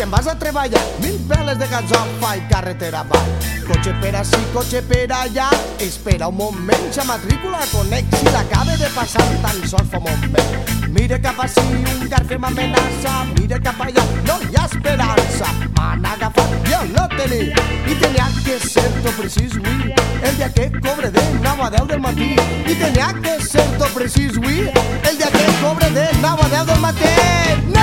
te'n vas a treballar. Mil veles de gasofa i carretera avall. Cotxe per ací, cotxe per allà. Espera un moment, ja matrícula con èxit acaba de passar tan sols fa un moment. Mire cap ací, un garfe m'amenaça. Mire cap allà, no hi ha esperança. M'han agafat el no tenia. I tenia que ser tot precís, ui. El dia que cobre de 9 a 10 del matí. I tenia que ser tot precís, ui. El dia que cobre de 9 a 10 del matí. No!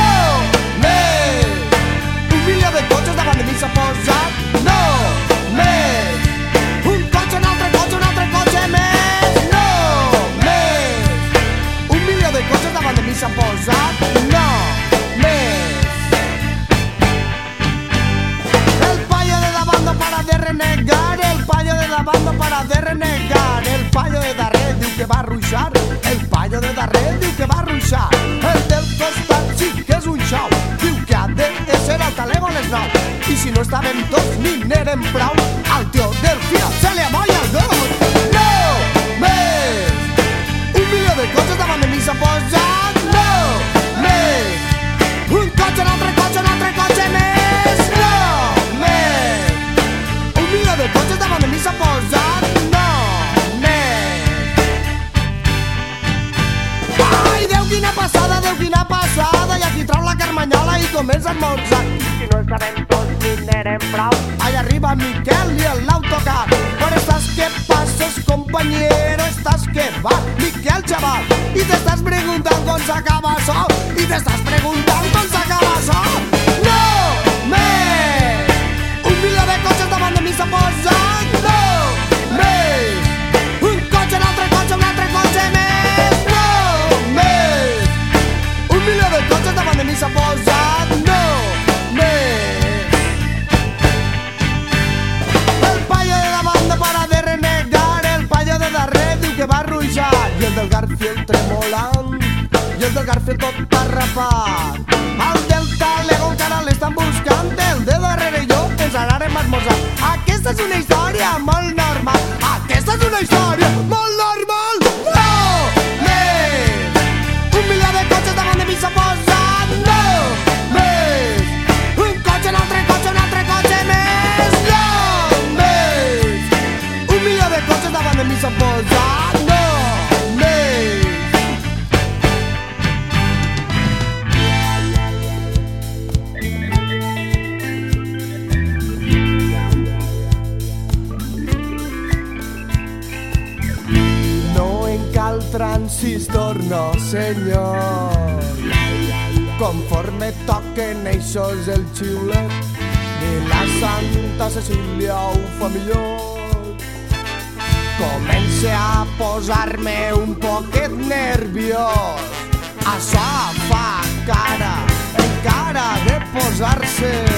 No para de renegar, el payo de darrere diu que va ruixar, el payo de darrere diu que va ruixar, el del costat sí que és un xau, diu que ha de ser al talego a les nou, i si no estaven tots ni n'eren prou, comença a esmorzar. Si no estaven tots ni n'eren prou. Allà arriba Miquel i l'autocar. Per estàs que passes, compañero, estàs que va, Miquel, chaval. I t'estàs preguntant com s'acaba això. I t'estàs preguntant com s'acaba això. Garfield tremolant, i el del Garfield tot arrapat. El del Talego encara l'estan buscant, el de darrere jo ens anarem a esmorzar. Aquesta és una història molt normal, aquesta és una història molt normal. No! Més! Un milió de cotxes davant de mi s'ha no! Més! Un cotxe, un altre cotxe, un altre cotxe més, no! Més! Un milió de cotxes davant de mi s'ha transistor, no senyor. Conforme toquen eixos el xiulet, ni la Santa Cecília ho fa millor. Comence a posar-me un poquet nerviós. Això fa cara, encara de posar-se